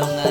他